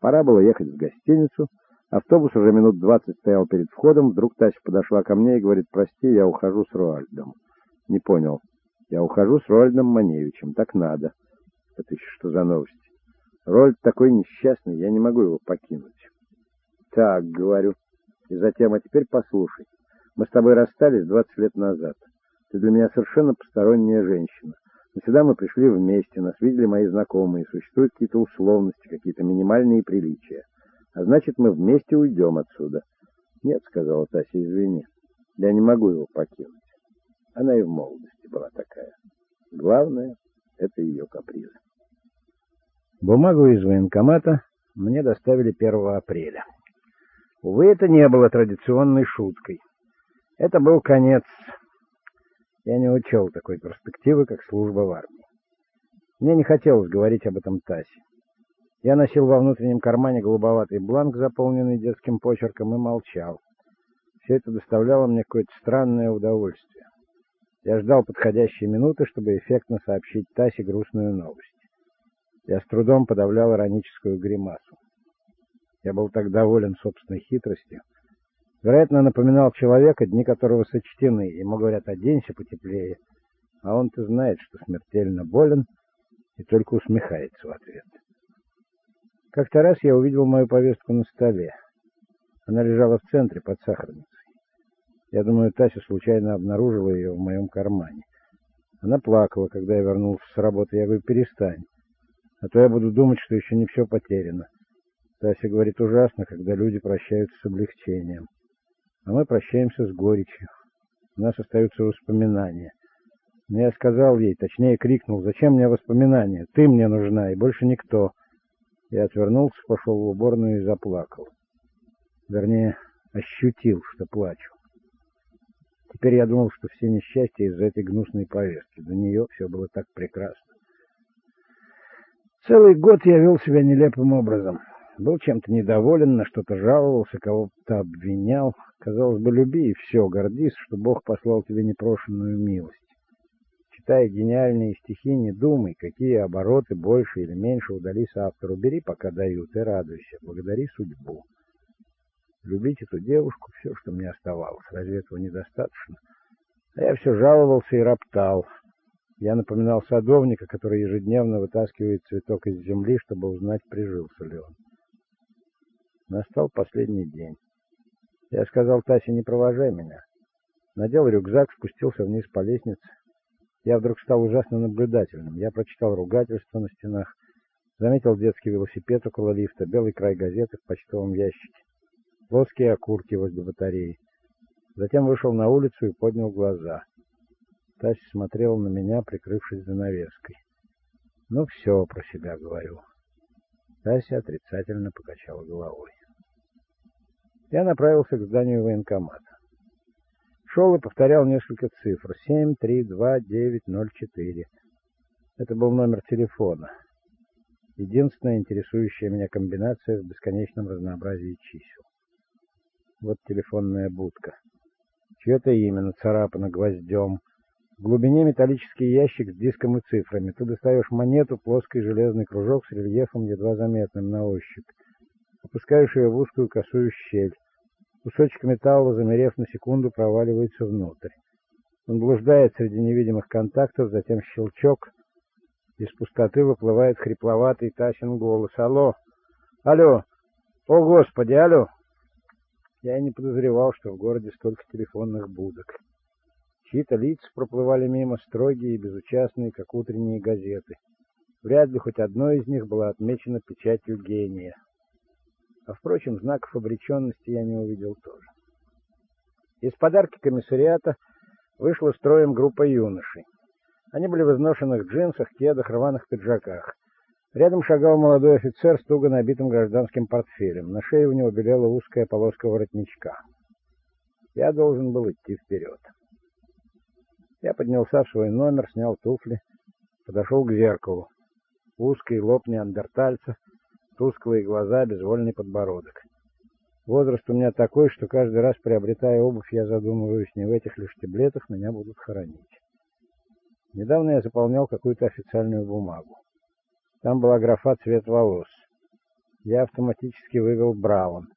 Пора было ехать в гостиницу. Автобус уже минут двадцать стоял перед входом. Вдруг Тася подошла ко мне и говорит, прости, я ухожу с Руальдом. Не понял. Я ухожу с Руальдом Маневичем. Так надо. Это еще что за новости? Рольд такой несчастный, я не могу его покинуть. Так, говорю. И затем, а теперь послушай. Мы с тобой расстались двадцать лет назад. Ты для меня совершенно посторонняя женщина. Но сюда мы пришли вместе, нас видели мои знакомые, существуют какие-то условности, какие-то минимальные приличия. А значит, мы вместе уйдем отсюда. Нет, сказала Тася, извини. Я не могу его покинуть. Она и в молодости была такая. Главное — это ее капризы. Бумагу из военкомата мне доставили 1 апреля. Увы, это не было традиционной шуткой. Это был конец. Я не учел такой перспективы, как служба в армии. Мне не хотелось говорить об этом Тасе. Я носил во внутреннем кармане голубоватый бланк, заполненный детским почерком, и молчал. Все это доставляло мне какое-то странное удовольствие. Я ждал подходящей минуты, чтобы эффектно сообщить Тасе грустную новость. Я с трудом подавлял ироническую гримасу. Я был так доволен собственной хитростью. Вероятно, напоминал человека, дни которого сочтены. Ему говорят, оденься потеплее. А он-то знает, что смертельно болен, и только усмехается в ответ. Как-то раз я увидел мою повестку на столе. Она лежала в центре под сахарницей. Я думаю, Тася случайно обнаружила ее в моем кармане. Она плакала, когда я вернулся с работы. Я говорю, перестань а то я буду думать, что еще не все потеряно. Тася говорит, ужасно, когда люди прощаются с облегчением. А мы прощаемся с горечью. У нас остаются воспоминания. Но я сказал ей, точнее крикнул, зачем мне воспоминания? Ты мне нужна, и больше никто. Я отвернулся, пошел в уборную и заплакал. Вернее, ощутил, что плачу. Теперь я думал, что все несчастья из-за этой гнусной повестки. До нее все было так прекрасно. Целый год я вел себя нелепым образом. Был чем-то недоволен, на что-то жаловался, кого-то обвинял. Казалось бы, люби и все, гордись, что Бог послал тебе непрошенную милость. Читая гениальные стихи, не думай, какие обороты больше или меньше удались автору. Бери, пока дают, и радуйся. Благодари судьбу. Любить эту девушку — все, что мне оставалось. Разве этого недостаточно? А я все жаловался и роптал. Я напоминал садовника, который ежедневно вытаскивает цветок из земли, чтобы узнать, прижился ли он. Настал последний день. Я сказал Тасе, не провожай меня. Надел рюкзак, спустился вниз по лестнице. Я вдруг стал ужасно наблюдательным. Я прочитал ругательства на стенах, заметил детский велосипед около лифта, белый край газеты в почтовом ящике, плоские окурки возле батареи. Затем вышел на улицу и поднял глаза — Тася смотрела на меня, прикрывшись занавеской. «Ну все, про себя говорю». Тася отрицательно покачала головой. Я направился к зданию военкомата. Шел и повторял несколько цифр. 7, 3, 2, 9, 0, 4. Это был номер телефона. Единственная интересующая меня комбинация в бесконечном разнообразии чисел. Вот телефонная будка. Чье-то имя нацарапано гвоздем — в глубине металлический ящик с диском и цифрами. Ты достаешь монету, плоский железный кружок с рельефом, едва заметным на ощупь. Опускаешь ее в узкую косую щель. Кусочек металла, замерев на секунду, проваливается внутрь. Он блуждает среди невидимых контактов, затем щелчок. Из пустоты выплывает хрипловатый Тасин голос. «Алло! Алло! О, Господи, алло!» Я не подозревал, что в городе столько телефонных будок. Чьи-то лица проплывали мимо, строгие и безучастные, как утренние газеты. Вряд ли хоть одно из них было отмечено печатью гения. А, впрочем, знаков обреченности я не увидел тоже. Из подарки комиссариата вышла строем группа юношей. Они были в изношенных джинсах, кедах, рваных пиджаках. Рядом шагал молодой офицер с туго набитым гражданским портфелем. На шее у него белела узкая полоска воротничка. Я должен был идти вперед. Поднялся в свой номер, снял туфли, подошел к зеркалу. Узкий лоб неандертальца, тусклые глаза, безвольный подбородок. Возраст у меня такой, что каждый раз, приобретая обувь, я задумываюсь, не в этих лишь таблетах меня будут хоронить. Недавно я заполнял какую-то официальную бумагу. Там была графа «Цвет волос». Я автоматически вывел Браун,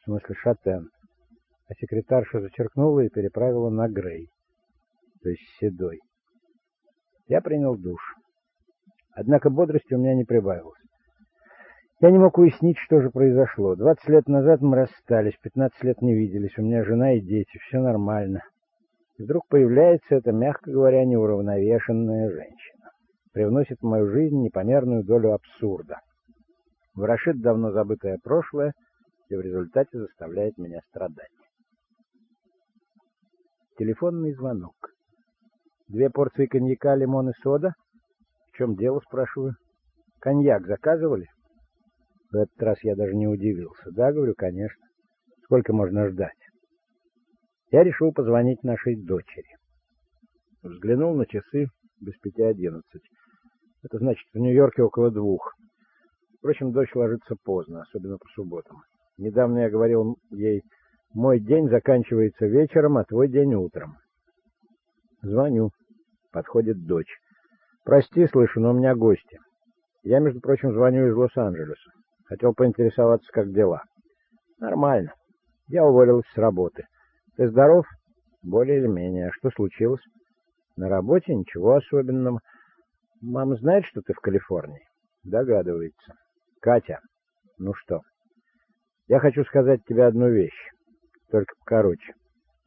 в смысле Шатен, а секретарша зачеркнула и переправила на Грей, то есть Седой. Я принял душ. Однако бодрости у меня не прибавилось. Я не мог уяснить, что же произошло. Двадцать лет назад мы расстались, пятнадцать лет не виделись, у меня жена и дети, все нормально. И вдруг появляется эта, мягко говоря, неуравновешенная женщина. Привносит в мою жизнь непомерную долю абсурда. Ворошит давно забытое прошлое и в результате заставляет меня страдать. Телефонный звонок. Две порции коньяка, лимон и сода? В чем дело, спрашиваю? Коньяк заказывали? В этот раз я даже не удивился. Да, говорю, конечно. Сколько можно ждать? Я решил позвонить нашей дочери. Взглянул на часы без пяти одиннадцать. Это значит, в Нью-Йорке около двух. Впрочем, дочь ложится поздно, особенно по субботам. Недавно я говорил ей, мой день заканчивается вечером, а твой день утром. Звоню. Подходит дочь. Прости, слышу, но у меня гости. Я, между прочим, звоню из Лос-Анджелеса. Хотел поинтересоваться, как дела. Нормально. Я уволилась с работы. Ты здоров? Более или менее. А что случилось? На работе ничего особенного. Мама знает, что ты в Калифорнии? Догадывается. Катя, ну что? Я хочу сказать тебе одну вещь. Только покороче.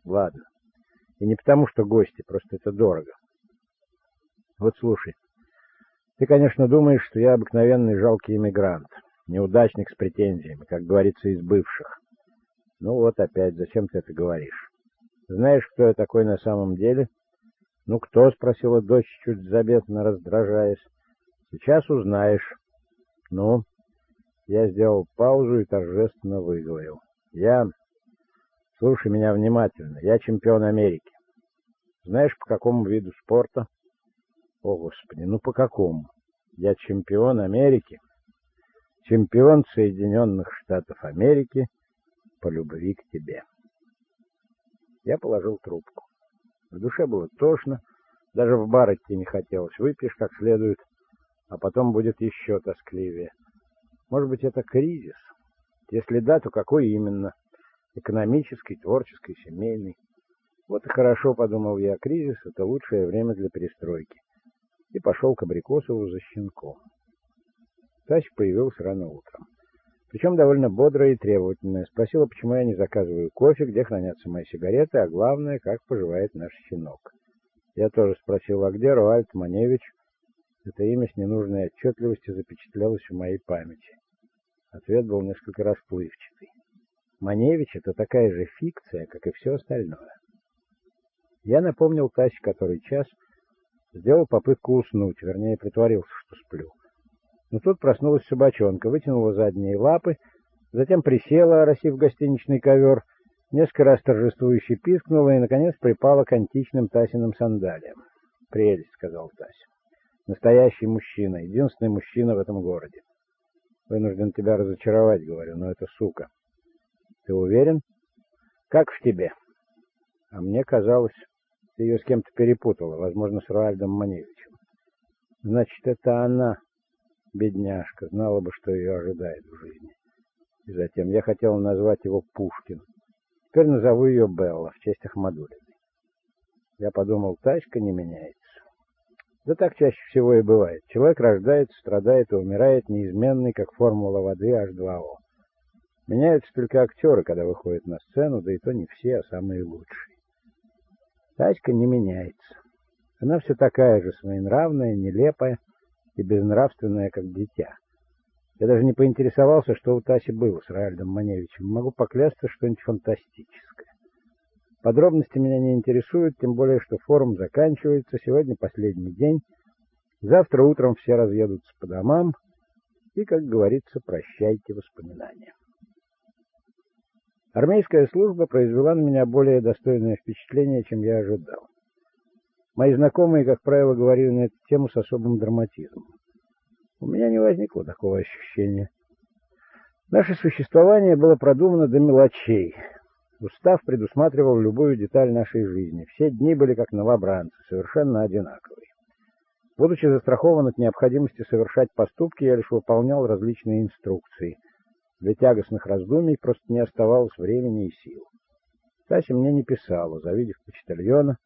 Ладно. И не потому, что гости, просто это дорого. Вот слушай. Ты, конечно, думаешь, что я обыкновенный жалкий иммигрант неудачник с претензиями, как говорится, из бывших. Ну вот опять, зачем ты это говоришь? Знаешь, кто я такой на самом деле? Ну кто, спросила дочь, чуть заметно раздражаясь. Сейчас узнаешь. Ну, я сделал паузу и торжественно выговорил. Я... Слушай меня внимательно. Я чемпион Америки. Знаешь, по какому виду спорта? О, Господи, ну по какому? Я чемпион Америки чемпион Соединенных Штатов Америки по любви к тебе. Я положил трубку. В душе было тошно, даже в бар идти не хотелось. Выпьешь как следует, а потом будет еще тоскливее. Может быть, это кризис? Если да, то какой именно? Экономический, творческий, семейный? Вот и хорошо, подумал я, кризис — это лучшее время для перестройки. И пошел к Абрикосову за щенком. Тася появилась рано утром. Причем довольно бодрая и требовательная. Спросила, почему я не заказываю кофе, где хранятся мои сигареты, а главное, как поживает наш щенок. Я тоже спросил, а где Руальд Маневич? Это имя с ненужной отчетливостью запечатлелось в моей памяти. Ответ был несколько расплывчатый. Маневич — это такая же фикция, как и все остальное. Я напомнил Тасе, который час, сделал попытку уснуть, вернее, притворился, что сплю. Но тут проснулась собачонка, вытянула задние лапы, затем присела, оросив гостиничный ковер, несколько раз торжествующе пискнула и, наконец, припала к античным Тасиным сандалиям. «Прелесть», — сказал Тася. «Настоящий мужчина, единственный мужчина в этом городе». «Вынужден тебя разочаровать», — говорю, — «но это сука». «Ты уверен?» «Как в тебе?» «А мне казалось, ты ее с кем-то перепутала, возможно, с Руальдом Маневичем». «Значит, это она», Бедняжка, знала бы, что ее ожидает в жизни. И затем я хотел назвать его Пушкин. Теперь назову ее Белла в честь Ахмадулиной. Я подумал, тачка не меняется. Да так чаще всего и бывает. Человек рождается, страдает и умирает неизменный, как формула воды H2O. Меняются только актеры, когда выходят на сцену, да и то не все, а самые лучшие. Тачка не меняется. Она все такая же, своенравная, нелепая, и безнравственная, как дитя. Я даже не поинтересовался, что у Таси было с Раальдом Маневичем. Могу поклясться, что-нибудь фантастическое. Подробности меня не интересуют, тем более, что форум заканчивается, сегодня последний день. Завтра утром все разъедутся по домам, и, как говорится, прощайте воспоминания. Армейская служба произвела на меня более достойное впечатление, чем я ожидал. Мои знакомые, как правило, говорили на эту тему с особым драматизмом. У меня не возникло такого ощущения. Наше существование было продумано до мелочей. Устав предусматривал любую деталь нашей жизни. Все дни были как новобранцы, совершенно одинаковые. Будучи застрахован от необходимости совершать поступки, я лишь выполнял различные инструкции. Для тягостных раздумий просто не оставалось времени и сил. Тася мне не писала, завидев почтальона,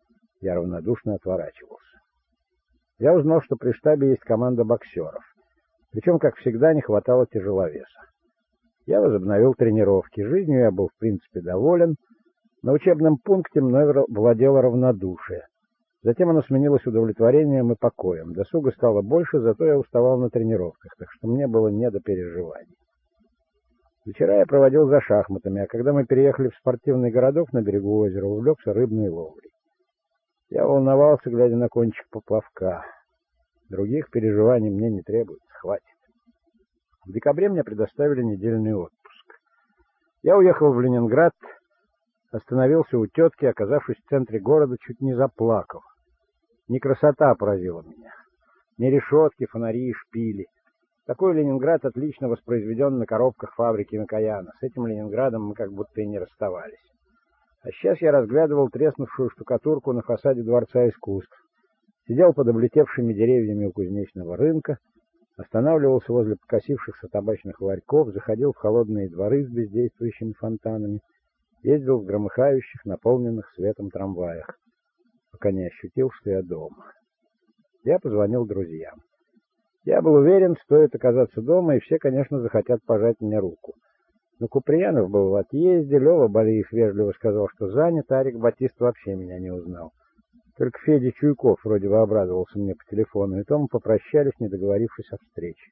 я равнодушно отворачивался. Я узнал, что при штабе есть команда боксеров. Причем, как всегда, не хватало тяжеловеса. Я возобновил тренировки. Жизнью я был, в принципе, доволен. На учебном пункте мной владело равнодушие. Затем оно сменилось удовлетворением и покоем. Досуга стало больше, зато я уставал на тренировках, так что мне было не до переживаний. Вечера я проводил за шахматами, а когда мы переехали в спортивный городок на берегу озера, увлекся рыбной ловлей. Я волновался, глядя на кончик поплавка. Других переживаний мне не требуется, хватит. В декабре мне предоставили недельный отпуск. Я уехал в Ленинград, остановился у тетки, оказавшись в центре города, чуть не заплакал. Не красота поразила меня, не решетки, фонари и шпили. Такой Ленинград отлично воспроизведен на коробках фабрики Микояна. С этим Ленинградом мы как будто и не расставались. А сейчас я разглядывал треснувшую штукатурку на фасаде Дворца искусств. Сидел под облетевшими деревьями у кузнечного рынка, останавливался возле покосившихся табачных ларьков, заходил в холодные дворы с бездействующими фонтанами, ездил в громыхающих, наполненных светом трамваях, пока не ощутил, что я дома. Я позвонил друзьям. Я был уверен, стоит оказаться дома, и все, конечно, захотят пожать мне руку. Но Куприянов был в отъезде, Лева Балиев вежливо сказал, что занят, Арик Батист вообще меня не узнал. Только Федя Чуйков вроде бы обрадовался мне по телефону, и то мы попрощались, не договорившись о встрече.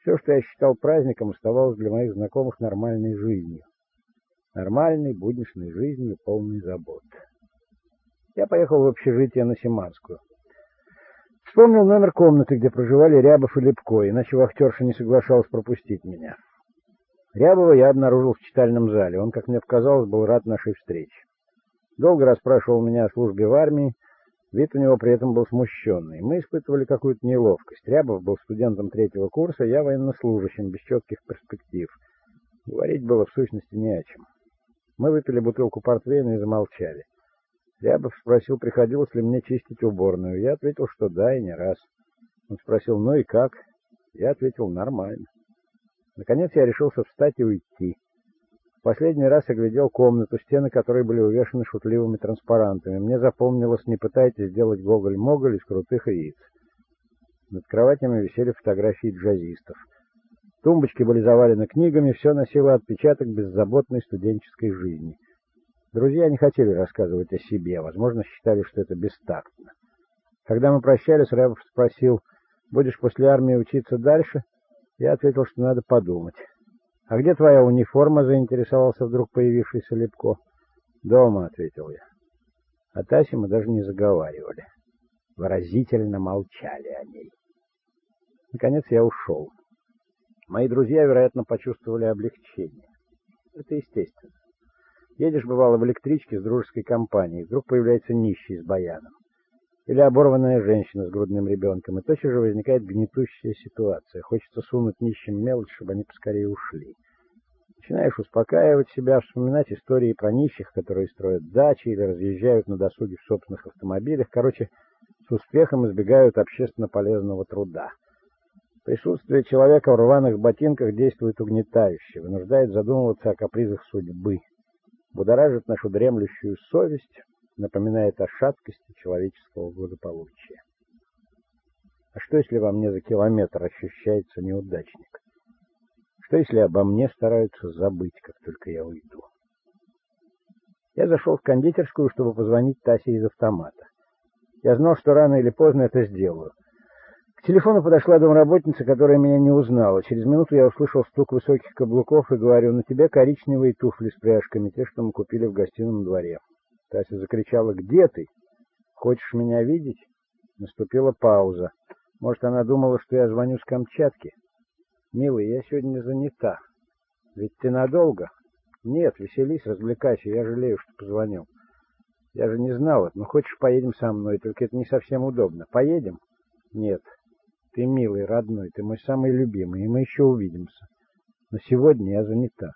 Все, что я считал праздником, оставалось для моих знакомых нормальной жизнью. Нормальной, будничной жизнью, полной забот. Я поехал в общежитие на Симанскую. Вспомнил номер комнаты, где проживали Рябов и Лепко, иначе вахтерша не соглашалась пропустить меня. Рябова я обнаружил в читальном зале. Он, как мне показалось, был рад нашей встрече. Долго расспрашивал меня о службе в армии, вид у него при этом был смущенный. Мы испытывали какую-то неловкость. Рябов был студентом третьего курса, я военнослужащим, без четких перспектив. Говорить было в сущности не о чем. Мы выпили бутылку портвейна и замолчали. Рябов спросил, приходилось ли мне чистить уборную. Я ответил, что да, и не раз. Он спросил, ну и как? Я ответил, нормально. Наконец я решился встать и уйти. В последний раз я глядел комнату, стены которой были увешаны шутливыми транспарантами. Мне запомнилось «Не пытайтесь сделать гоголь-моголь из крутых яиц». Над кроватями висели фотографии джазистов. Тумбочки были завалены книгами, все носило отпечаток беззаботной студенческой жизни. Друзья не хотели рассказывать о себе, возможно, считали, что это бестактно. Когда мы прощались, Рябов спросил, «Будешь после армии учиться дальше?» Я ответил, что надо подумать. «А где твоя униформа?» — заинтересовался вдруг появившийся Лепко. «Дома», — ответил я. О Тасе мы даже не заговаривали. Выразительно молчали о ней. Наконец я ушел. Мои друзья, вероятно, почувствовали облегчение. Это естественно. Едешь, бывало, в электричке с дружеской компанией, вдруг появляется нищий с баяном. Или оборванная женщина с грудным ребенком, и тотчас же возникает гнетущая ситуация. Хочется сунуть нищим мелочь, чтобы они поскорее ушли. Начинаешь успокаивать себя, вспоминать истории про нищих, которые строят дачи или разъезжают на досуге в собственных автомобилях. Короче, с успехом избегают общественно полезного труда. Присутствие человека в рваных ботинках действует угнетающе, вынуждает задумываться о капризах судьбы, будоражит нашу дремлющую совесть, напоминает о шаткости человеческого благополучия. А что, если во мне за километр ощущается неудачник? Что, если обо мне стараются забыть, как только я уйду? Я зашел в кондитерскую, чтобы позвонить Тасе из автомата. Я знал, что рано или поздно это сделаю. К телефону подошла домработница, которая меня не узнала. Через минуту я услышал стук высоких каблуков и говорю, на тебе коричневые туфли с пряжками, те, что мы купили в гостином дворе. Тася закричала, где ты? Хочешь меня видеть? Наступила пауза. Может, она думала, что я звоню с Камчатки? Милый, я сегодня занята. Ведь ты надолго? Нет, веселись, развлекайся, я жалею, что позвонил. Я же не знала. Ну, хочешь, поедем со мной, только это не совсем удобно. Поедем? Нет. Ты милый, родной, ты мой самый любимый, и мы еще увидимся. Но сегодня я занята.